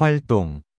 활동